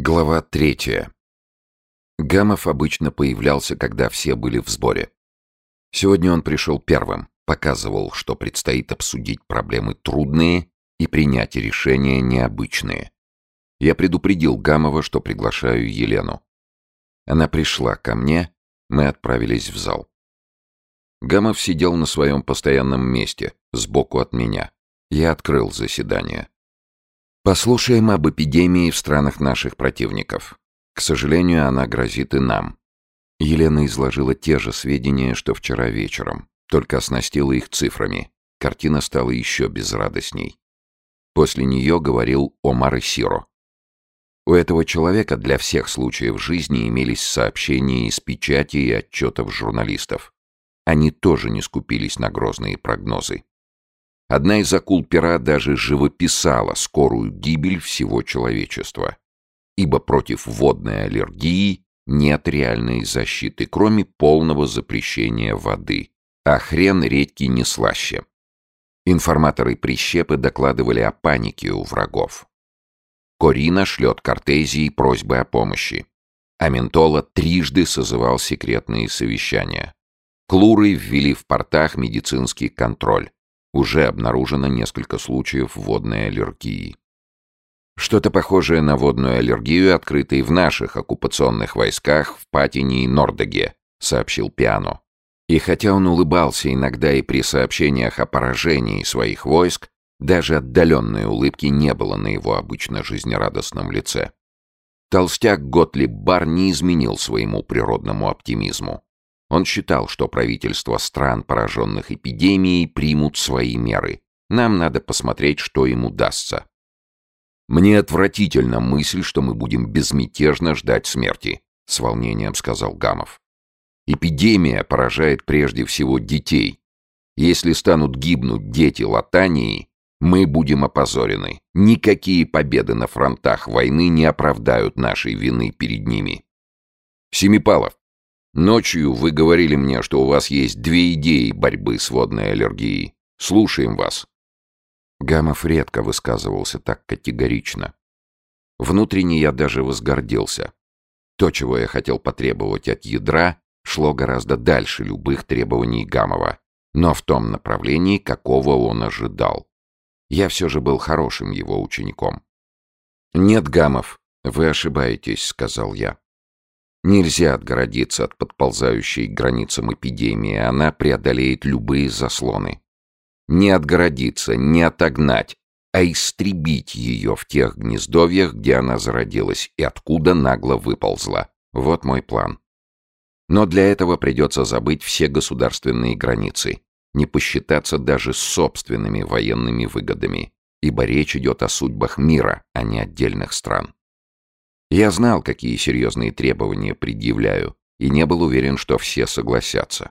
Глава третья. Гамов обычно появлялся, когда все были в сборе. Сегодня он пришел первым, показывал, что предстоит обсудить проблемы трудные и принять решения необычные. Я предупредил Гамова, что приглашаю Елену. Она пришла ко мне, мы отправились в зал. Гамов сидел на своем постоянном месте, сбоку от меня. Я открыл заседание. Послушаем об эпидемии в странах наших противников. К сожалению, она грозит и нам. Елена изложила те же сведения, что вчера вечером, только оснастила их цифрами. Картина стала еще безрадостней. После нее говорил Омар Исиро. У этого человека для всех случаев жизни имелись сообщения из печати и отчетов журналистов. Они тоже не скупились на грозные прогнозы. Одна из акул пера даже живописала скорую гибель всего человечества. Ибо против водной аллергии нет реальной защиты, кроме полного запрещения воды. А хрен редьки не слаще. Информаторы прищепы докладывали о панике у врагов. Корина шлет Кортезии просьбы о помощи. А Ментола трижды созывал секретные совещания. Клуры ввели в портах медицинский контроль. Уже обнаружено несколько случаев водной аллергии. Что-то похожее на водную аллергию открыто и в наших оккупационных войсках в Патине и Нордеге, сообщил Пиано. И хотя он улыбался иногда и при сообщениях о поражении своих войск, даже отдаленной улыбки не было на его обычно жизнерадостном лице. Толстяк Готлиб Бар не изменил своему природному оптимизму. Он считал, что правительства стран, пораженных эпидемией, примут свои меры. Нам надо посмотреть, что им удастся. «Мне отвратительна мысль, что мы будем безмятежно ждать смерти», — с волнением сказал Гамов. «Эпидемия поражает прежде всего детей. Если станут гибнуть дети Латании, мы будем опозорены. Никакие победы на фронтах войны не оправдают нашей вины перед ними». «Семипалов, Ночью вы говорили мне, что у вас есть две идеи борьбы с водной аллергией. Слушаем вас. Гамов редко высказывался так категорично. Внутренне я даже возгордился. То, чего я хотел потребовать от ядра, шло гораздо дальше любых требований Гамова, но в том направлении, какого он ожидал. Я все же был хорошим его учеником. «Нет, Гамов, вы ошибаетесь», — сказал я. Нельзя отгородиться от подползающей к границам эпидемии, она преодолеет любые заслоны. Не отгородиться, не отогнать, а истребить ее в тех гнездовьях, где она зародилась и откуда нагло выползла. Вот мой план. Но для этого придется забыть все государственные границы, не посчитаться даже с собственными военными выгодами, ибо речь идет о судьбах мира, а не отдельных стран. Я знал, какие серьезные требования предъявляю, и не был уверен, что все согласятся.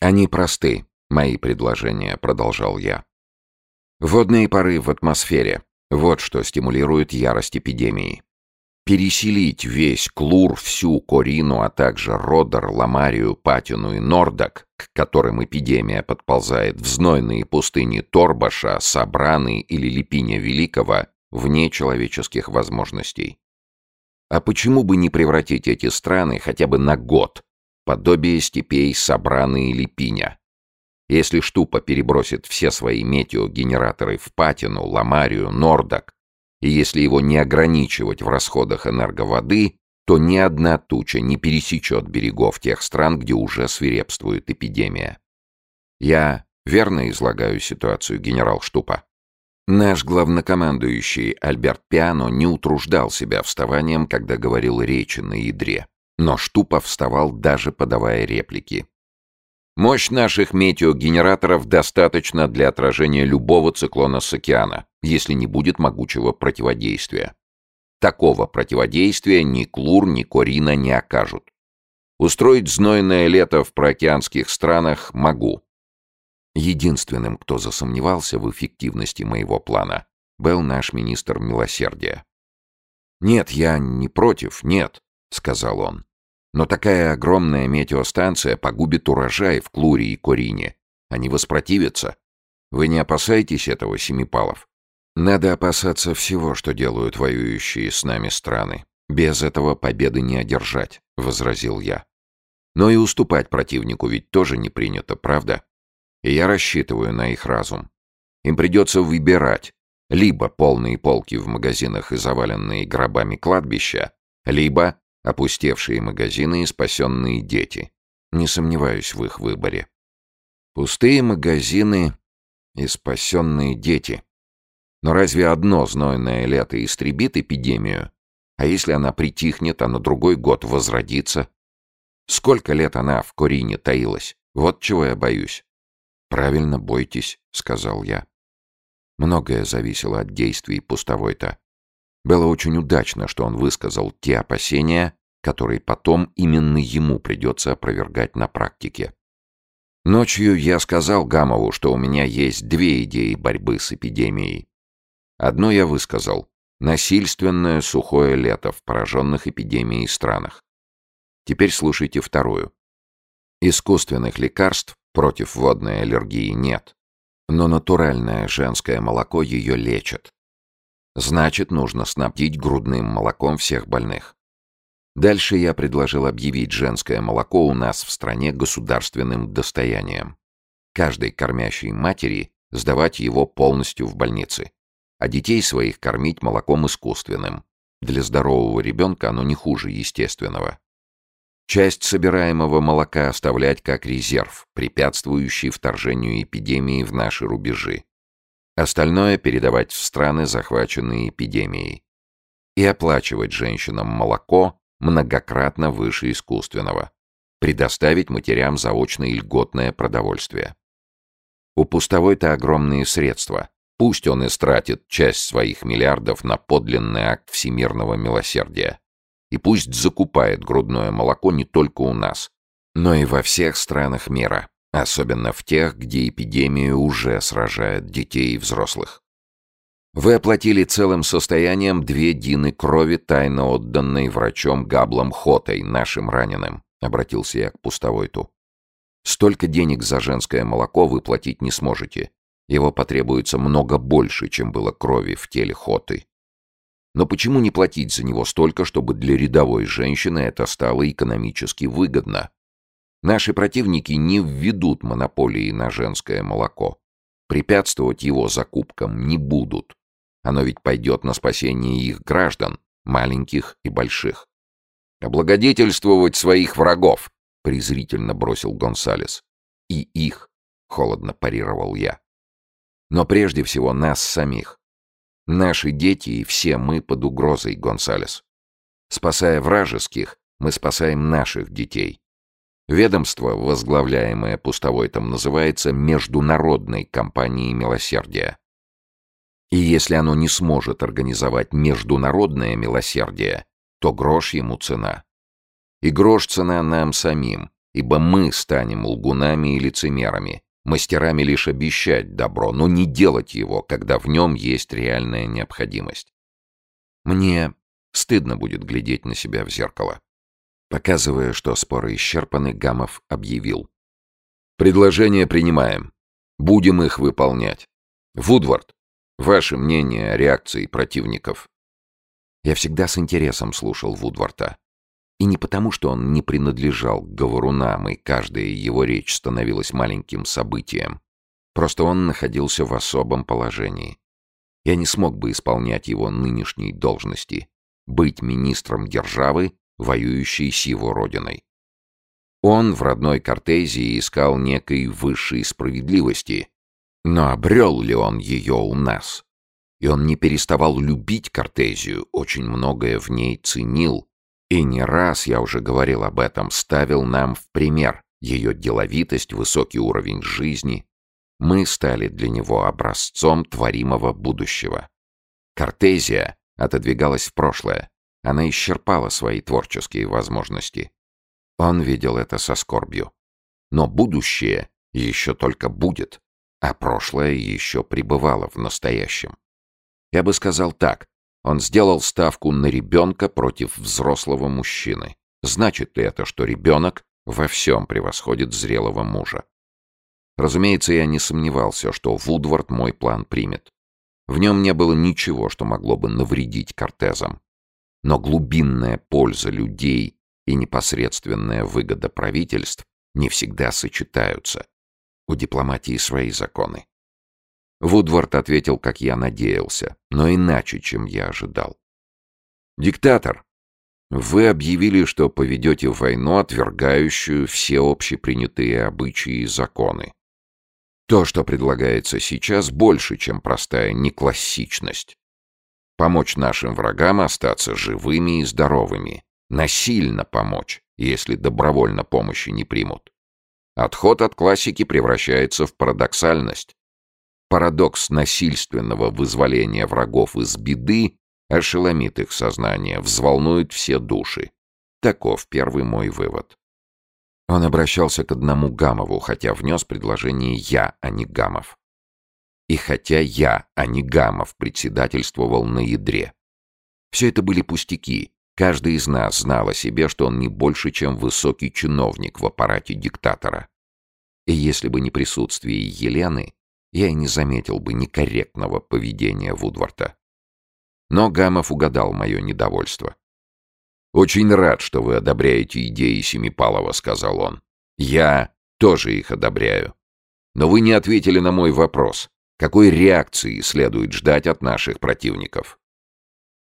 Они просты, мои предложения, продолжал я. Водные пары в атмосфере. Вот что стимулирует ярость эпидемии. Переселить весь Клур, всю Корину, а также Родер, Ламарию, Патину и Нордок, к которым эпидемия подползает в знойные пустыни Торбаша, Сабраны или Липиня Великого, вне человеческих возможностей. А почему бы не превратить эти страны хотя бы на год, подобие степей Сабраны или Пиня? Если Штупа перебросит все свои метеогенераторы в Патину, Ламарию, Нордок, и если его не ограничивать в расходах энерговоды, то ни одна туча не пересечет берегов тех стран, где уже свирепствует эпидемия. Я верно излагаю ситуацию, генерал Штупа? Наш главнокомандующий Альберт Пиано не утруждал себя вставанием, когда говорил речи на ядре. Но Штупа вставал, даже подавая реплики. Мощь наших метеогенераторов достаточно для отражения любого циклона с океана, если не будет могучего противодействия. Такого противодействия ни Клур, ни Корина не окажут. Устроить знойное лето в проокеанских странах могу, Единственным, кто засомневался в эффективности моего плана, был наш министр милосердия. «Нет, я не против, нет», — сказал он. «Но такая огромная метеостанция погубит урожай в Клуре и Корине. Они воспротивятся. Вы не опасаетесь этого, Семипалов?» «Надо опасаться всего, что делают воюющие с нами страны. «Без этого победы не одержать», — возразил я. «Но и уступать противнику ведь тоже не принято, правда? И я рассчитываю на их разум. Им придется выбирать, либо полные полки в магазинах и заваленные гробами кладбища, либо опустевшие магазины и спасенные дети. Не сомневаюсь в их выборе. Пустые магазины и спасенные дети. Но разве одно знойное лето истребит эпидемию? А если она притихнет, а на другой год возродится? Сколько лет она в Корине таилась? Вот чего я боюсь. «Правильно, бойтесь», — сказал я. Многое зависело от действий пустовой-то. Было очень удачно, что он высказал те опасения, которые потом именно ему придется опровергать на практике. Ночью я сказал Гамову, что у меня есть две идеи борьбы с эпидемией. Одну я высказал — насильственное сухое лето в пораженных эпидемией странах. Теперь слушайте вторую. Искусственных лекарств против водной аллергии нет, но натуральное женское молоко ее лечит. Значит, нужно снабдить грудным молоком всех больных. Дальше я предложил объявить женское молоко у нас в стране государственным достоянием. Каждой кормящей матери сдавать его полностью в больнице, а детей своих кормить молоком искусственным. Для здорового ребенка оно не хуже естественного. Часть собираемого молока оставлять как резерв, препятствующий вторжению эпидемии в наши рубежи. Остальное передавать в страны, захваченные эпидемией. И оплачивать женщинам молоко многократно выше искусственного. Предоставить матерям заочно и льготное продовольствие. У пустовой-то огромные средства. Пусть он истратит часть своих миллиардов на подлинный акт всемирного милосердия. И пусть закупает грудное молоко не только у нас, но и во всех странах мира, особенно в тех, где эпидемия уже сражает детей и взрослых. Вы оплатили целым состоянием две дины крови, тайно отданной врачом Габлом Хотой, нашим раненым», — обратился я к пустовойту. «Столько денег за женское молоко вы платить не сможете. Его потребуется много больше, чем было крови в теле Хоты. Но почему не платить за него столько, чтобы для рядовой женщины это стало экономически выгодно? Наши противники не введут монополии на женское молоко. Препятствовать его закупкам не будут. Оно ведь пойдет на спасение их граждан, маленьких и больших. «Облагодетельствовать своих врагов!» — презрительно бросил Гонсалес. «И их!» — холодно парировал я. «Но прежде всего нас самих. Наши дети и все мы под угрозой, Гонсалес. Спасая вражеских, мы спасаем наших детей. Ведомство, возглавляемое пустовойтом, называется Международной компанией милосердия. И если оно не сможет организовать международное милосердие, то грош ему цена. И грош цена нам самим, ибо мы станем лгунами и лицемерами, мастерами лишь обещать добро, но не делать его, когда в нем есть реальная необходимость. Мне стыдно будет глядеть на себя в зеркало. Показывая, что споры исчерпаны, Гамов объявил. «Предложения принимаем. Будем их выполнять. Вудвард, Ваше мнение о реакции противников?» Я всегда с интересом слушал Вудварта. И не потому, что он не принадлежал к говорунам, и каждая его речь становилась маленьким событием. Просто он находился в особом положении. Я не смог бы исполнять его нынешней должности, быть министром державы, воюющей с его родиной. Он в родной Кортезии искал некой высшей справедливости, но обрел ли он ее у нас? И он не переставал любить Кортезию, очень многое в ней ценил. И не раз, я уже говорил об этом, ставил нам в пример ее деловитость, высокий уровень жизни. Мы стали для него образцом творимого будущего. Кортезия отодвигалась в прошлое. Она исчерпала свои творческие возможности. Он видел это со скорбью. Но будущее еще только будет а прошлое еще пребывало в настоящем. Я бы сказал так, он сделал ставку на ребенка против взрослого мужчины. Значит ли это, что ребенок во всем превосходит зрелого мужа? Разумеется, я не сомневался, что Вудвард мой план примет. В нем не было ничего, что могло бы навредить Кортезам. Но глубинная польза людей и непосредственная выгода правительств не всегда сочетаются. У дипломатии свои законы. Вудвард ответил, как я надеялся, но иначе, чем я ожидал. «Диктатор, вы объявили, что поведете войну, отвергающую все общепринятые обычаи и законы. То, что предлагается сейчас, больше, чем простая неклассичность. Помочь нашим врагам остаться живыми и здоровыми. Насильно помочь, если добровольно помощи не примут. Отход от классики превращается в парадоксальность. Парадокс насильственного вызволения врагов из беды ошеломит их сознание, взволнует все души. Таков первый мой вывод. Он обращался к одному Гамову, хотя внес предложение «я», а не Гамов. И хотя я, а не Гамов, председательствовал на ядре. Все это были пустяки. Каждый из нас знал о себе, что он не больше, чем высокий чиновник в аппарате диктатора. И если бы не присутствие Елены, я и не заметил бы некорректного поведения Вудворта. Но Гамов угадал мое недовольство. «Очень рад, что вы одобряете идеи Семипалова», — сказал он. «Я тоже их одобряю. Но вы не ответили на мой вопрос. Какой реакции следует ждать от наших противников?»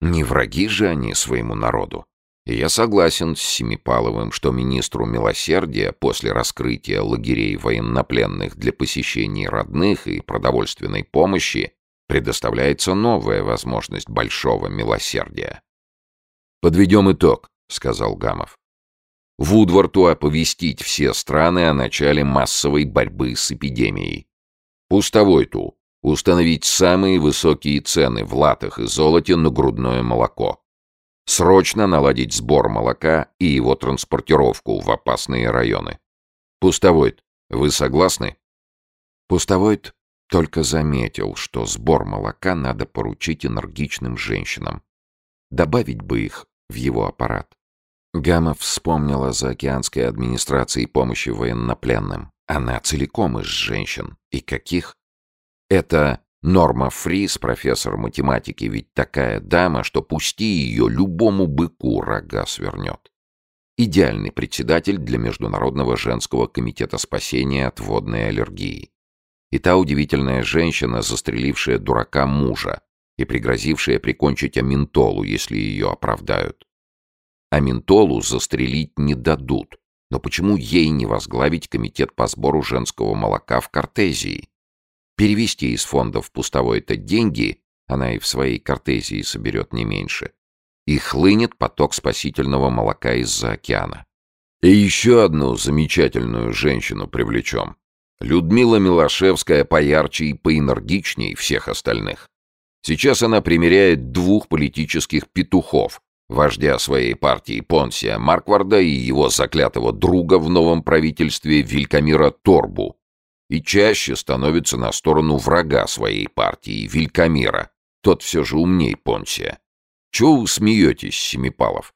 Не враги же они своему народу. Я согласен с Семипаловым, что министру милосердия после раскрытия лагерей военнопленных для посещений родных и продовольственной помощи предоставляется новая возможность большого милосердия. «Подведем итог», — сказал Гамов. Вудворту оповестить все страны о начале массовой борьбы с эпидемией. Пустовойту установить самые высокие цены в латах и золоте на грудное молоко. Срочно наладить сбор молока и его транспортировку в опасные районы. Пустовойт, вы согласны? Пустовойт только заметил, что сбор молока надо поручить энергичным женщинам. Добавить бы их в его аппарат. Гамов вспомнила за океанской администрацией помощи военнопленным. Она целиком из женщин. И каких? Это Норма Фрис, профессор математики, ведь такая дама, что пусти ее, любому быку рога свернет. Идеальный председатель для Международного женского комитета спасения от водной аллергии. И та удивительная женщина, застрелившая дурака мужа, и пригрозившая прикончить Аминтолу, если ее оправдают. Аминтолу застрелить не дадут, но почему ей не возглавить комитет по сбору женского молока в Кортезии? Перевести из фондов пустовой-то деньги, она и в своей Кортезии соберет не меньше, и хлынет поток спасительного молока из-за океана. И еще одну замечательную женщину привлечем. Людмила Милошевская поярче и поэнергичней всех остальных. Сейчас она примеряет двух политических петухов, вождя своей партии Понсия Маркварда и его заклятого друга в новом правительстве Вилькамира Торбу, и чаще становится на сторону врага своей партии, Вилькамира. Тот все же умней Понсия. Чего вы смеетесь, Семипалов?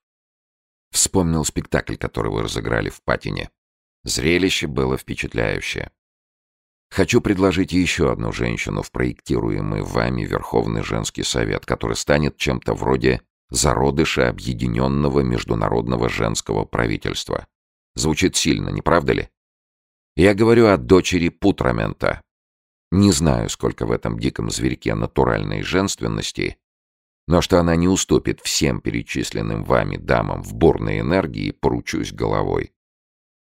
Вспомнил спектакль, который вы разыграли в Патине. Зрелище было впечатляющее. Хочу предложить еще одну женщину в проектируемый вами Верховный женский совет, который станет чем-то вроде зародыша объединенного международного женского правительства. Звучит сильно, не правда ли? Я говорю о дочери Путрамента. Не знаю, сколько в этом диком зверьке натуральной женственности, но что она не уступит всем перечисленным вами дамам в бурной энергии, поручусь головой.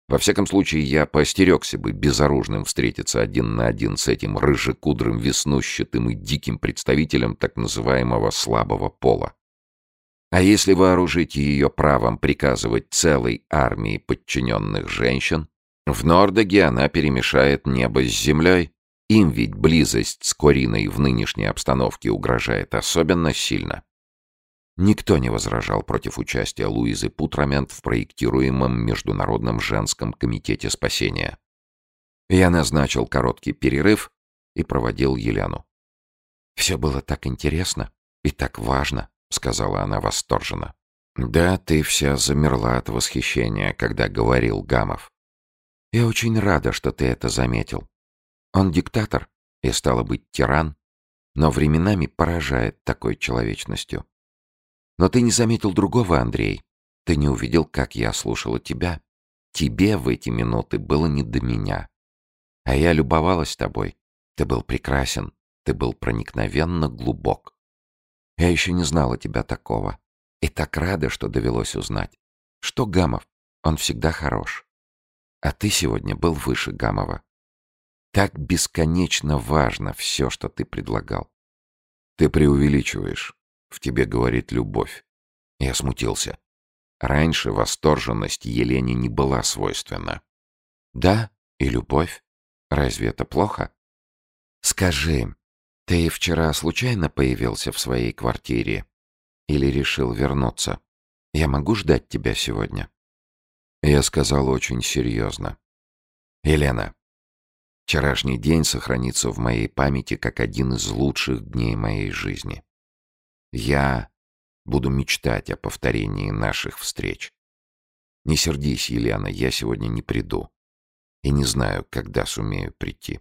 Во всяком случае, я поостерегся бы безоружным встретиться один на один с этим рыжекудрым, веснущатым и диким представителем так называемого слабого пола. А если вооружить ее правом приказывать целой армии подчиненных женщин, в Нордеге она перемешает небо с землей. Им ведь близость с Кориной в нынешней обстановке угрожает особенно сильно. Никто не возражал против участия Луизы Путрамент в проектируемом Международном женском комитете спасения. Я назначил короткий перерыв и проводил Елену. «Все было так интересно и так важно», — сказала она восторженно. «Да, ты вся замерла от восхищения, когда говорил Гамов. Я очень рада, что ты это заметил. Он диктатор и, стало быть, тиран, но временами поражает такой человечностью. Но ты не заметил другого, Андрей. Ты не увидел, как я слушала тебя. Тебе в эти минуты было не до меня. А я любовалась тобой. Ты был прекрасен. Ты был проникновенно глубок. Я еще не знала тебя такого. И так рада, что довелось узнать. Что Гамов? Он всегда хорош. А ты сегодня был выше Гамова. Так бесконечно важно все, что ты предлагал. Ты преувеличиваешь. В тебе говорит любовь. Я смутился. Раньше восторженность Елене не была свойственна. Да, и любовь. Разве это плохо? Скажи, ты вчера случайно появился в своей квартире? Или решил вернуться? Я могу ждать тебя сегодня? Я сказал очень серьезно. Елена, вчерашний день сохранится в моей памяти как один из лучших дней моей жизни. Я буду мечтать о повторении наших встреч. Не сердись, Елена, я сегодня не приду. И не знаю, когда сумею прийти.